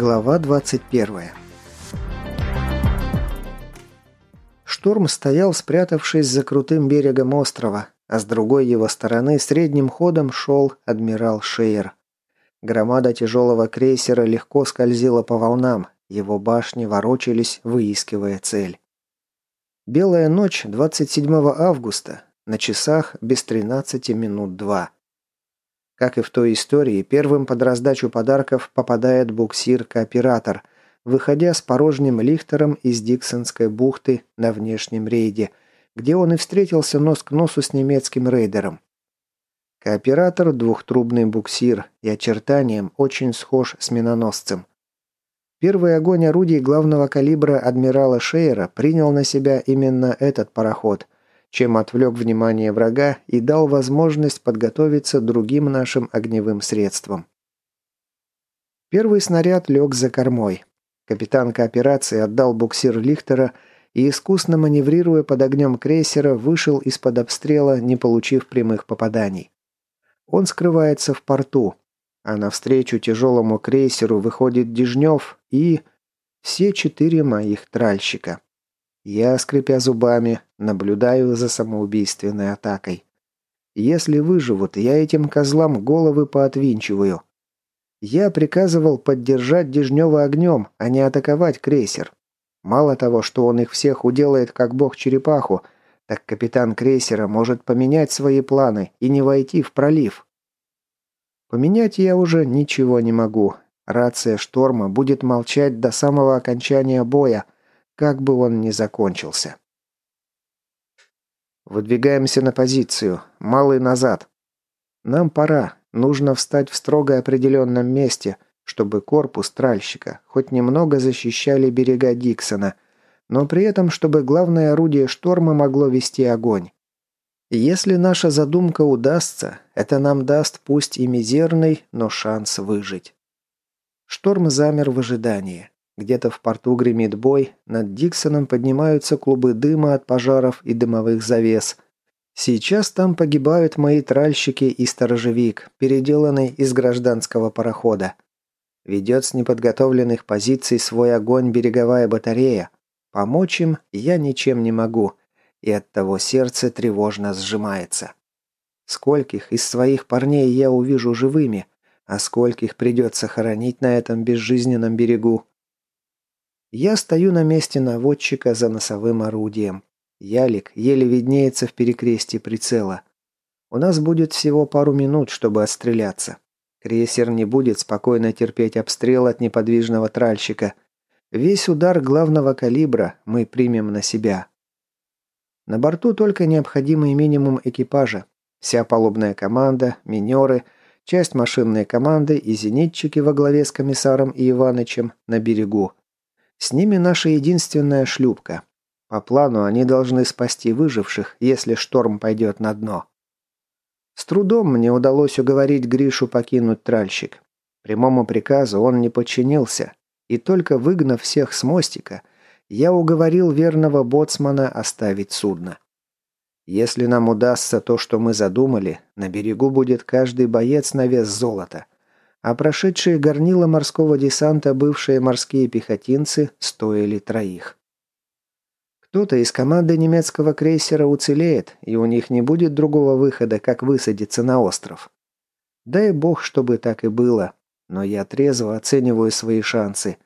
Глава 21 Шторм стоял, спрятавшись за крутым берегом острова, а с другой его стороны средним ходом шел адмирал Шейер. Громада тяжелого крейсера легко скользила по волнам, его башни ворочались, выискивая цель. Белая ночь 27 августа, на часах без 13 минут 2. Как и в той истории, первым под раздачу подарков попадает буксир-кооператор, выходя с порожним лихтером из Диксонской бухты на внешнем рейде, где он и встретился нос к носу с немецким рейдером. Кооператор – двухтрубный буксир и очертанием очень схож с миноносцем. Первый огонь орудий главного калибра адмирала Шейера принял на себя именно этот пароход – чем отвлек внимание врага и дал возможность подготовиться другим нашим огневым средствам. Первый снаряд лег за кормой. Капитан кооперации отдал буксир Лихтера и, искусно маневрируя под огнем крейсера, вышел из-под обстрела, не получив прямых попаданий. Он скрывается в порту, а навстречу тяжелому крейсеру выходит Дежнев и... все четыре моих тральщика. Я, скрипя зубами, наблюдаю за самоубийственной атакой. Если выживут, я этим козлам головы поотвинчиваю. Я приказывал поддержать Дежнева огнем, а не атаковать крейсер. Мало того, что он их всех уделает как бог-черепаху, так капитан крейсера может поменять свои планы и не войти в пролив. Поменять я уже ничего не могу. Рация шторма будет молчать до самого окончания боя – как бы он ни закончился. Выдвигаемся на позицию. Малый назад. Нам пора. Нужно встать в строго определенном месте, чтобы корпус тральщика хоть немного защищали берега Диксона, но при этом, чтобы главное орудие шторма могло вести огонь. Если наша задумка удастся, это нам даст пусть и мизерный, но шанс выжить. Шторм замер в ожидании. Где-то в порту гремит бой, над Диксоном поднимаются клубы дыма от пожаров и дымовых завес. Сейчас там погибают мои тральщики и сторожевик, переделанный из гражданского парохода. Ведет с неподготовленных позиций свой огонь береговая батарея. Помочь им я ничем не могу, и оттого сердце тревожно сжимается. Скольких из своих парней я увижу живыми, а скольких придется хоронить на этом безжизненном берегу, я стою на месте наводчика за носовым орудием. Ялик еле виднеется в перекрестии прицела. У нас будет всего пару минут, чтобы отстреляться. Крейсер не будет спокойно терпеть обстрел от неподвижного тральщика. Весь удар главного калибра мы примем на себя. На борту только необходимый минимум экипажа. Вся палубная команда, минеры, часть машинной команды и зенитчики во главе с комиссаром и Иванычем на берегу. С ними наша единственная шлюпка. По плану они должны спасти выживших, если шторм пойдет на дно. С трудом мне удалось уговорить Гришу покинуть тральщик. Прямому приказу он не подчинился, и только выгнав всех с мостика, я уговорил верного боцмана оставить судно. Если нам удастся то, что мы задумали, на берегу будет каждый боец на вес золота – а прошедшие горнила морского десанта бывшие морские пехотинцы стоили троих. Кто-то из команды немецкого крейсера уцелеет, и у них не будет другого выхода, как высадиться на остров. Дай бог, чтобы так и было, но я трезво оцениваю свои шансы.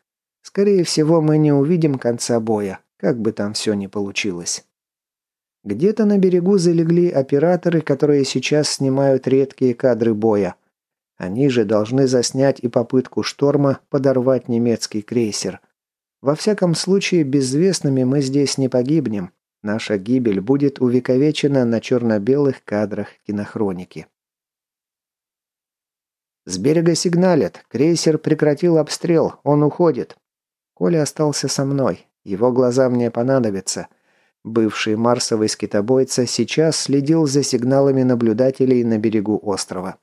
Скорее всего, мы не увидим конца боя, как бы там все ни получилось. Где-то на берегу залегли операторы, которые сейчас снимают редкие кадры боя – они же должны заснять и попытку шторма подорвать немецкий крейсер. Во всяком случае, безвестными мы здесь не погибнем. Наша гибель будет увековечена на черно-белых кадрах кинохроники. С берега сигналят. Крейсер прекратил обстрел. Он уходит. Коля остался со мной. Его глаза мне понадобятся. Бывший марсовый скитобойца сейчас следил за сигналами наблюдателей на берегу острова.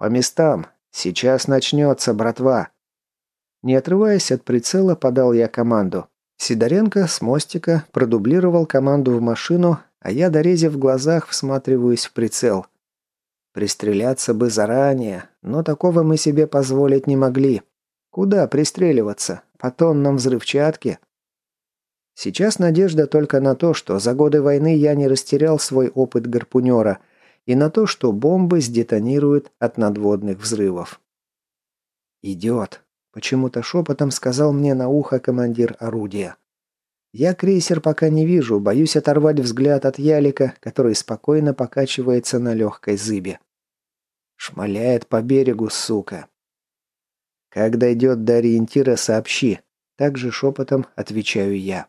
«По местам! Сейчас начнется, братва!» Не отрываясь от прицела, подал я команду. Сидоренко с мостика продублировал команду в машину, а я, дорезив в глазах, всматриваюсь в прицел. Пристреляться бы заранее, но такого мы себе позволить не могли. Куда пристреливаться? По тоннам взрывчатки? Сейчас надежда только на то, что за годы войны я не растерял свой опыт гарпунера, и на то, что бомбы сдетонируют от надводных взрывов. «Идет», — почему-то шепотом сказал мне на ухо командир орудия. Я крейсер пока не вижу, боюсь оторвать взгляд от ялика, который спокойно покачивается на легкой зыбе. Шмаляет по берегу, сука. Как дойдет до ориентира, сообщи. Также шепотом отвечаю я.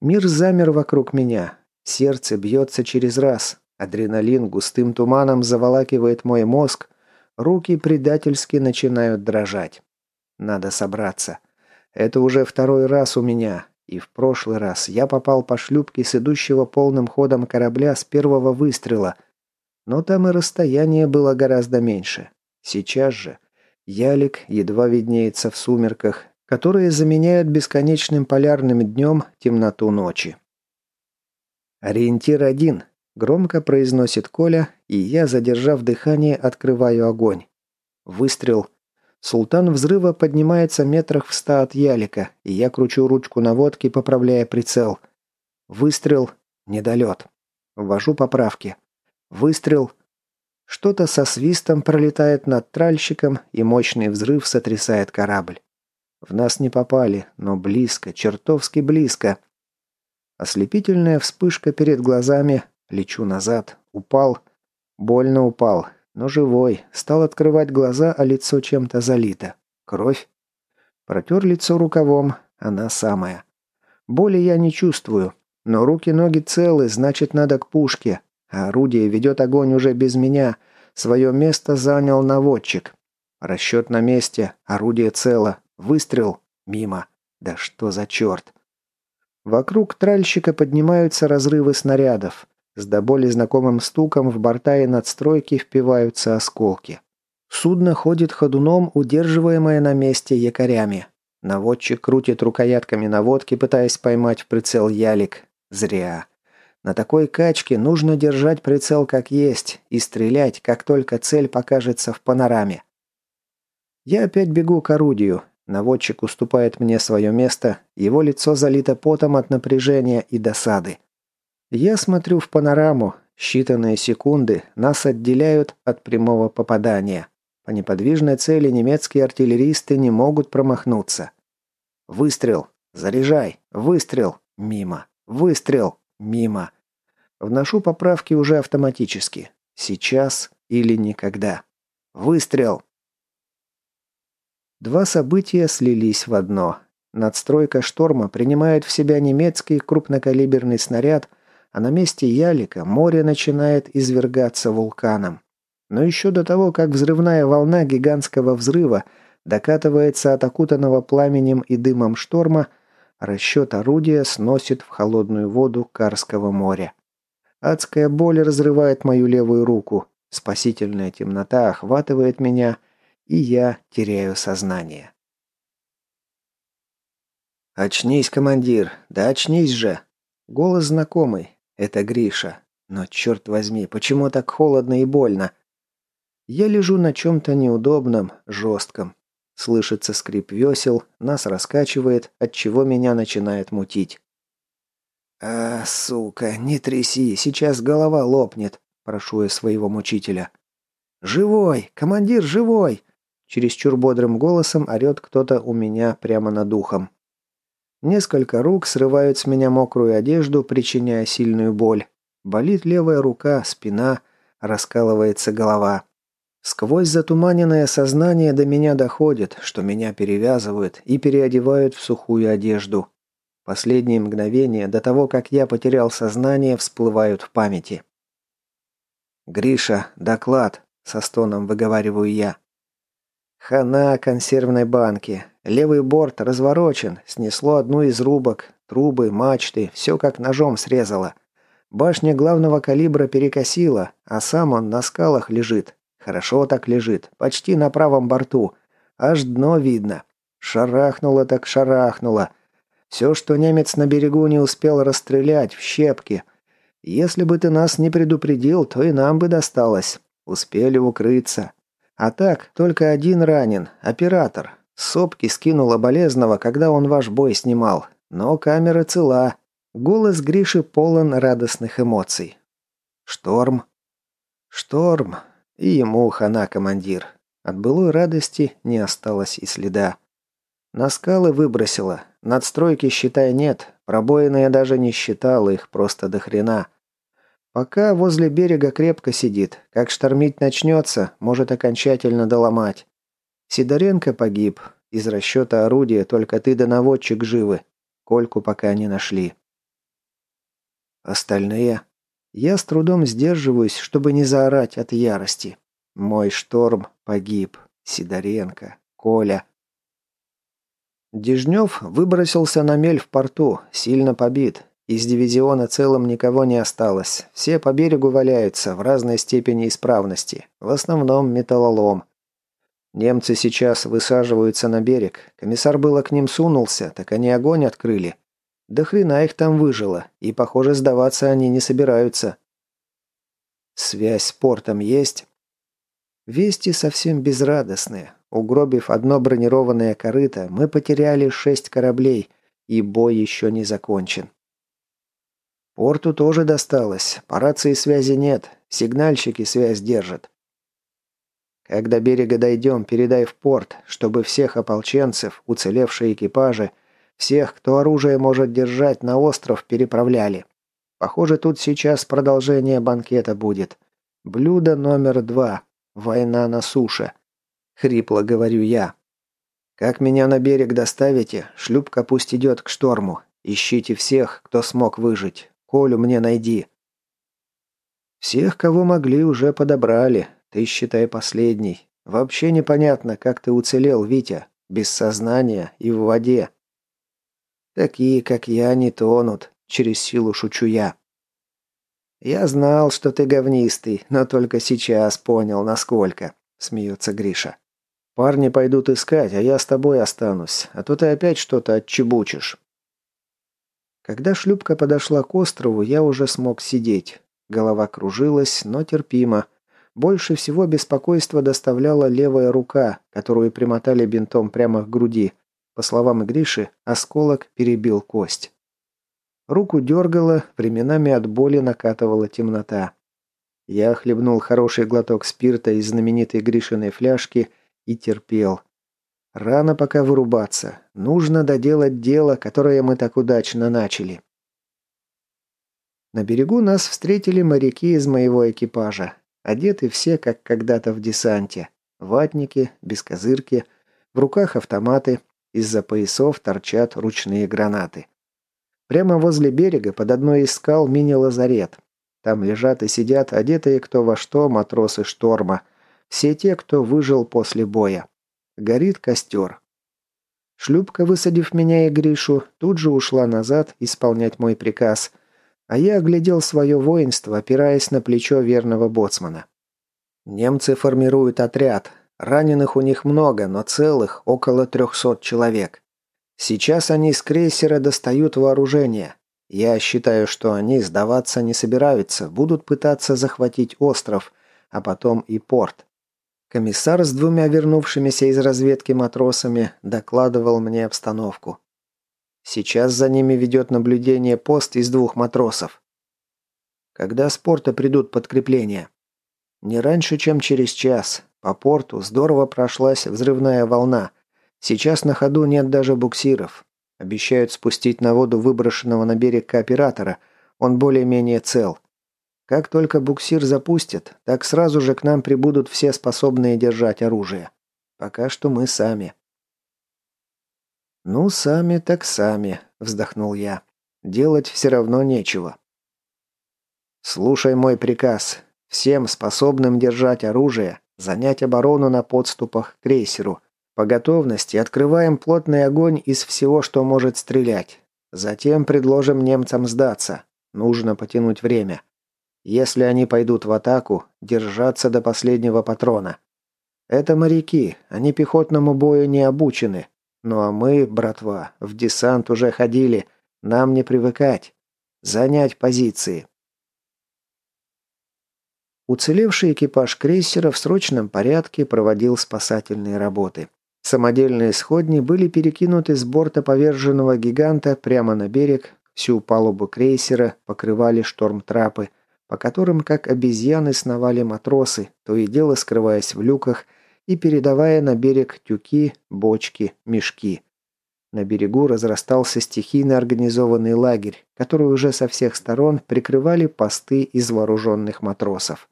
Мир замер вокруг меня. Сердце бьется через раз. Адреналин густым туманом заволакивает мой мозг. Руки предательски начинают дрожать. Надо собраться. Это уже второй раз у меня, и в прошлый раз я попал по шлюпке с идущего полным ходом корабля с первого выстрела. Но там и расстояние было гораздо меньше. Сейчас же ялик едва виднеется в сумерках, которые заменяют бесконечным полярным днем темноту ночи. «Ориентир один», — громко произносит Коля, и я, задержав дыхание, открываю огонь. Выстрел — Султан взрыва поднимается метрах в ста от ялика, и я кручу ручку наводки, поправляя прицел. Выстрел. Недолет. Ввожу поправки. Выстрел. Что-то со свистом пролетает над тральщиком, и мощный взрыв сотрясает корабль. В нас не попали, но близко, чертовски близко. Ослепительная вспышка перед глазами. Лечу назад. Упал. Больно упал но живой, стал открывать глаза, а лицо чем-то залито. Кровь. Протер лицо рукавом, она самая. Боли я не чувствую, но руки-ноги целы, значит, надо к пушке. А орудие ведет огонь уже без меня. Свое место занял наводчик. Расчет на месте, орудие цело. Выстрел. Мимо. Да что за черт. Вокруг тральщика поднимаются разрывы снарядов. С до боли знакомым стуком в борта и надстройки впиваются осколки. Судно ходит ходуном, удерживаемое на месте якорями. Наводчик крутит рукоятками наводки, пытаясь поймать в прицел ялик. Зря. На такой качке нужно держать прицел как есть и стрелять, как только цель покажется в панораме. Я опять бегу к орудию. Наводчик уступает мне свое место, его лицо залито потом от напряжения и досады. Я смотрю в панораму. Считанные секунды нас отделяют от прямого попадания. По неподвижной цели немецкие артиллеристы не могут промахнуться. Выстрел. Заряжай. Выстрел. Мимо. Выстрел. Мимо. Вношу поправки уже автоматически. Сейчас или никогда. Выстрел. Два события слились в одно. Надстройка «Шторма» принимает в себя немецкий крупнокалиберный снаряд а на месте ялика море начинает извергаться вулканом. Но еще до того, как взрывная волна гигантского взрыва докатывается от окутанного пламенем и дымом шторма, расчет орудия сносит в холодную воду Карского моря. Адская боль разрывает мою левую руку, спасительная темнота охватывает меня, и я теряю сознание. «Очнись, командир! Да очнись же!» Голос знакомый, это Гриша. Но черт возьми, почему так холодно и больно? Я лежу на чем-то неудобном, жестком. Слышится скрип весел, нас раскачивает, от чего меня начинает мутить. «А, сука, не тряси, сейчас голова лопнет», – прошу я своего мучителя. «Живой! Командир живой!» Чересчур бодрым голосом орет кто-то у меня прямо над ухом. Несколько рук срывают с меня мокрую одежду, причиняя сильную боль. Болит левая рука, спина, раскалывается голова. Сквозь затуманенное сознание до меня доходит, что меня перевязывают и переодевают в сухую одежду. Последние мгновения до того, как я потерял сознание, всплывают в памяти. «Гриша, доклад», — со стоном выговариваю я. «Хана консервной банки. Левый борт разворочен, снесло одну из рубок, трубы, мачты, все как ножом срезало. Башня главного калибра перекосила, а сам он на скалах лежит. Хорошо так лежит, почти на правом борту. Аж дно видно. Шарахнуло так шарахнуло. Все, что немец на берегу не успел расстрелять, в щепки. Если бы ты нас не предупредил, то и нам бы досталось. Успели укрыться. А так, только один ранен, оператор. Сопки скинула болезного, когда он ваш бой снимал. Но камера цела. Голос Гриши полон радостных эмоций. Шторм. Шторм. И ему хана, командир. От былой радости не осталось и следа. На скалы выбросила. Надстройки, считай, нет. Пробоины я даже не считал, их просто до хрена. Пока возле берега крепко сидит. Как штормить начнется, может окончательно доломать. Сидоренко погиб. Из расчета орудия только ты да наводчик живы. Кольку пока не нашли. Остальные? Я с трудом сдерживаюсь, чтобы не заорать от ярости. Мой шторм погиб. Сидоренко. Коля. Дежнев выбросился на мель в порту, сильно побит. Из дивизиона целым никого не осталось. Все по берегу валяются в разной степени исправности. В основном металлолом. Немцы сейчас высаживаются на берег. Комиссар было к ним сунулся, так они огонь открыли. Да хрена их там выжило, и, похоже, сдаваться они не собираются. Связь с портом есть? Вести совсем безрадостные. Угробив одно бронированное корыто, мы потеряли шесть кораблей, и бой еще не закончен. Порту тоже досталось. По рации связи нет. Сигнальщики связь держат. Когда берега дойдем, передай в порт, чтобы всех ополченцев, уцелевшие экипажи, всех, кто оружие может держать, на остров переправляли. Похоже, тут сейчас продолжение банкета будет. Блюдо номер два. Война на суше. Хрипло говорю я. Как меня на берег доставите, шлюпка пусть идет к шторму. Ищите всех, кто смог выжить. Колю мне найди». «Всех, кого могли, уже подобрали. Ты, считай, последний. Вообще непонятно, как ты уцелел, Витя. Без сознания и в воде». «Такие, как я, не тонут», — через силу шучу я. «Я знал, что ты говнистый, но только сейчас понял, насколько», — смеется Гриша. «Парни пойдут искать, а я с тобой останусь, а то ты опять что-то отчебучишь». Когда шлюпка подошла к острову, я уже смог сидеть. Голова кружилась, но терпимо. Больше всего беспокойство доставляла левая рука, которую примотали бинтом прямо к груди. По словам Гриши, осколок перебил кость. Руку дергало, временами от боли накатывала темнота. Я хлебнул хороший глоток спирта из знаменитой Гришиной фляжки и терпел. Рано пока вырубаться. Нужно доделать дело, которое мы так удачно начали. На берегу нас встретили моряки из моего экипажа. Одеты все, как когда-то в десанте. Ватники, бескозырки, в руках автоматы, из-за поясов торчат ручные гранаты. Прямо возле берега под одной из скал мини-лазарет. Там лежат и сидят одетые кто во что матросы шторма. Все те, кто выжил после боя. Горит костер. Шлюпка, высадив меня и Гришу, тут же ушла назад исполнять мой приказ, а я оглядел свое воинство, опираясь на плечо верного боцмана. Немцы формируют отряд. Раненых у них много, но целых около трехсот человек. Сейчас они с крейсера достают вооружение. Я считаю, что они сдаваться не собираются, будут пытаться захватить остров, а потом и порт. Комиссар с двумя вернувшимися из разведки матросами докладывал мне обстановку. Сейчас за ними ведет наблюдение пост из двух матросов. Когда с порта придут подкрепления? Не раньше, чем через час. По порту здорово прошлась взрывная волна. Сейчас на ходу нет даже буксиров. Обещают спустить на воду выброшенного на берег кооператора. Он более-менее цел. Как только буксир запустят, так сразу же к нам прибудут все способные держать оружие. Пока что мы сами. «Ну, сами так сами», — вздохнул я. «Делать все равно нечего». «Слушай мой приказ. Всем способным держать оружие, занять оборону на подступах к крейсеру. По готовности открываем плотный огонь из всего, что может стрелять. Затем предложим немцам сдаться. Нужно потянуть время. Если они пойдут в атаку, держаться до последнего патрона. Это моряки, они пехотному бою не обучены. Ну а мы, братва, в десант уже ходили, нам не привыкать. Занять позиции. Уцелевший экипаж крейсера в срочном порядке проводил спасательные работы. Самодельные сходни были перекинуты с борта поверженного гиганта прямо на берег, всю палубу крейсера покрывали штормтрапы, по которым, как обезьяны, сновали матросы, то и дело скрываясь в люках и передавая на берег тюки, бочки, мешки. На берегу разрастался стихийно организованный лагерь, который уже со всех сторон прикрывали посты из вооруженных матросов.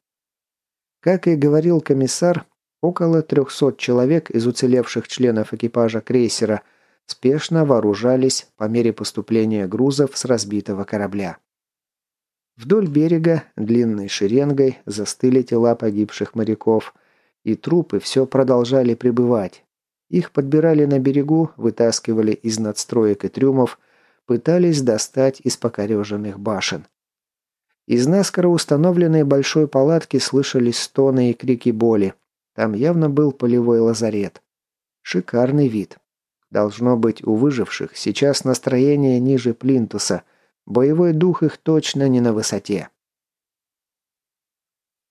Как и говорил комиссар, около 300 человек из уцелевших членов экипажа крейсера спешно вооружались по мере поступления грузов с разбитого корабля. Вдоль берега длинной шеренгой застыли тела погибших моряков, и трупы все продолжали прибывать. Их подбирали на берегу, вытаскивали из надстроек и трюмов, пытались достать из покореженных башен. Из наскоро установленной большой палатки слышались стоны и крики боли. Там явно был полевой лазарет. Шикарный вид. Должно быть, у выживших сейчас настроение ниже плинтуса. Боевой дух их точно не на высоте.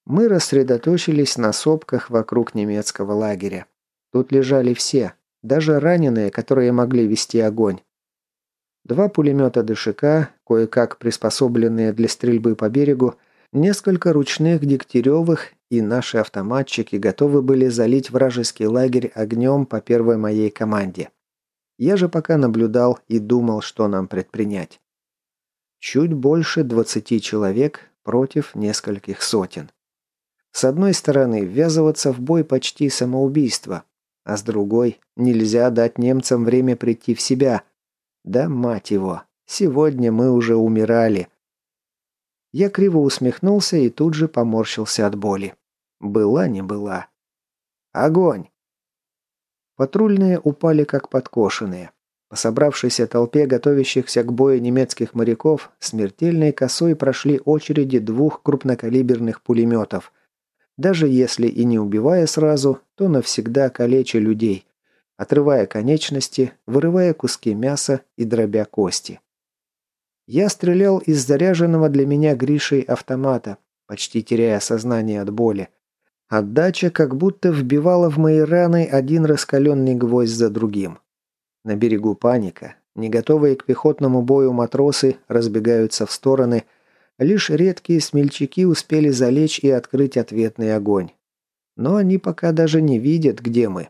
Мы рассредоточились на сопках вокруг немецкого лагеря. Тут лежали все, даже раненые, которые могли вести огонь. Два пулемета ДШК, кое-как приспособленные для стрельбы по берегу, несколько ручных Дегтяревых и наши автоматчики готовы были залить вражеский лагерь огнем по первой моей команде. Я же пока наблюдал и думал, что нам предпринять. Чуть больше 20 человек против нескольких сотен. С одной стороны, ввязываться в бой почти самоубийство, а с другой, нельзя дать немцам время прийти в себя – да мать его, сегодня мы уже умирали. Я криво усмехнулся и тут же поморщился от боли. Была не была. Огонь! Патрульные упали как подкошенные. По собравшейся толпе готовящихся к бою немецких моряков смертельной косой прошли очереди двух крупнокалиберных пулеметов. Даже если и не убивая сразу, то навсегда калеча людей, отрывая конечности, вырывая куски мяса и дробя кости. Я стрелял из заряженного для меня Гришей автомата, почти теряя сознание от боли. Отдача как будто вбивала в мои раны один раскаленный гвоздь за другим. На берегу паника. Не готовые к пехотному бою матросы разбегаются в стороны. Лишь редкие смельчаки успели залечь и открыть ответный огонь. Но они пока даже не видят, где мы.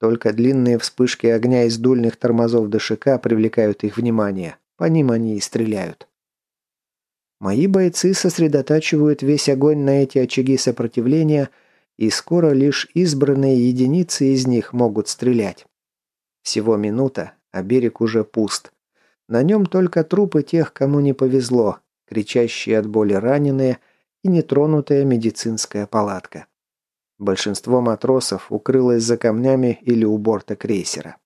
Только длинные вспышки огня из дульных тормозов ДШК привлекают их внимание. По ним они и стреляют. Мои бойцы сосредотачивают весь огонь на эти очаги сопротивления, и скоро лишь избранные единицы из них могут стрелять. Всего минута, а берег уже пуст. На нем только трупы тех, кому не повезло, кричащие от боли раненые и нетронутая медицинская палатка. Большинство матросов укрылось за камнями или у борта крейсера.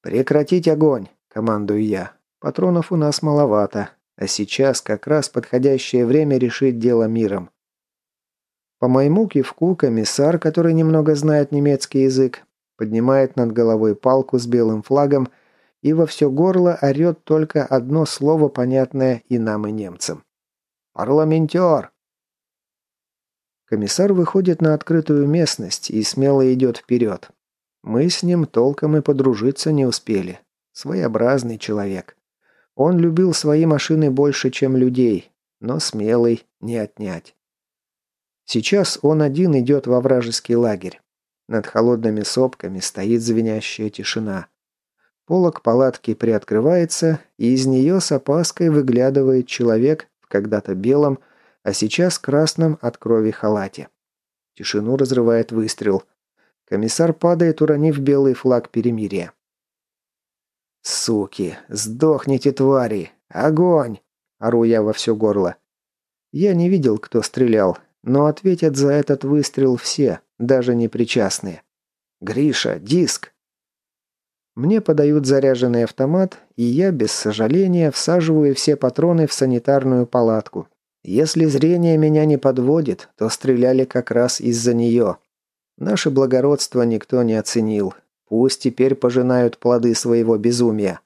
«Прекратить огонь!» – командую я. «Патронов у нас маловато, а сейчас как раз подходящее время решить дело миром». По моему кивку комиссар, который немного знает немецкий язык, поднимает над головой палку с белым флагом и во все горло орет только одно слово, понятное и нам, и немцам. «Парламентер!» Комиссар выходит на открытую местность и смело идет вперед. Мы с ним толком и подружиться не успели. Своеобразный человек. Он любил свои машины больше, чем людей, но смелый не отнять. Сейчас он один идет во вражеский лагерь. Над холодными сопками стоит звенящая тишина. Полок палатки приоткрывается, и из нее с опаской выглядывает человек в когда-то белом, а сейчас красном от крови халате. Тишину разрывает выстрел. Комиссар падает, уронив белый флаг перемирия. «Суки! Сдохните, твари! Огонь!» – ору я во все горло. Я не видел, кто стрелял, но ответят за этот выстрел все, даже непричастные. «Гриша, диск!» Мне подают заряженный автомат, и я без сожаления всаживаю все патроны в санитарную палатку, если зрение меня не подводит, то стреляли как раз из-за нее. Наше благородство никто не оценил. Пусть теперь пожинают плоды своего безумия.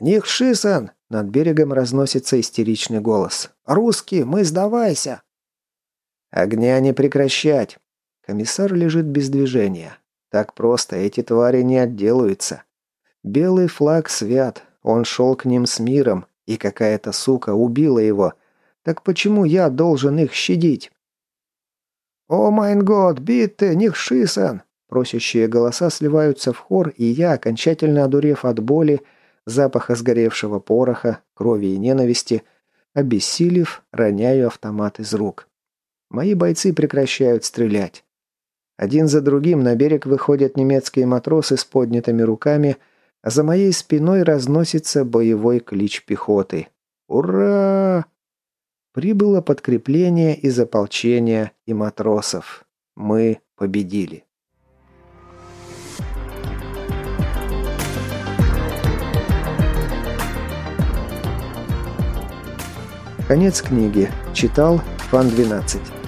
«Них Шисан!» – Над берегом разносится истеричный голос. «Русский, мы сдавайся!» «Огня не прекращать!» Комиссар лежит без движения. Так просто эти твари не отделаются. Белый флаг свят, он шел к ним с миром, и какая-то сука убила его. Так почему я должен их щадить? «О майн год, битте, них шисен!» Просящие голоса сливаются в хор, и я, окончательно одурев от боли, запаха сгоревшего пороха, крови и ненависти, обессилев, роняю автомат из рук. Мои бойцы прекращают стрелять. Один за другим на берег выходят немецкие матросы с поднятыми руками, а за моей спиной разносится боевой клич пехоты. «Ура!» Прибыло подкрепление из ополчения и матросов. Мы победили. Конец книги. Читал Фан 12.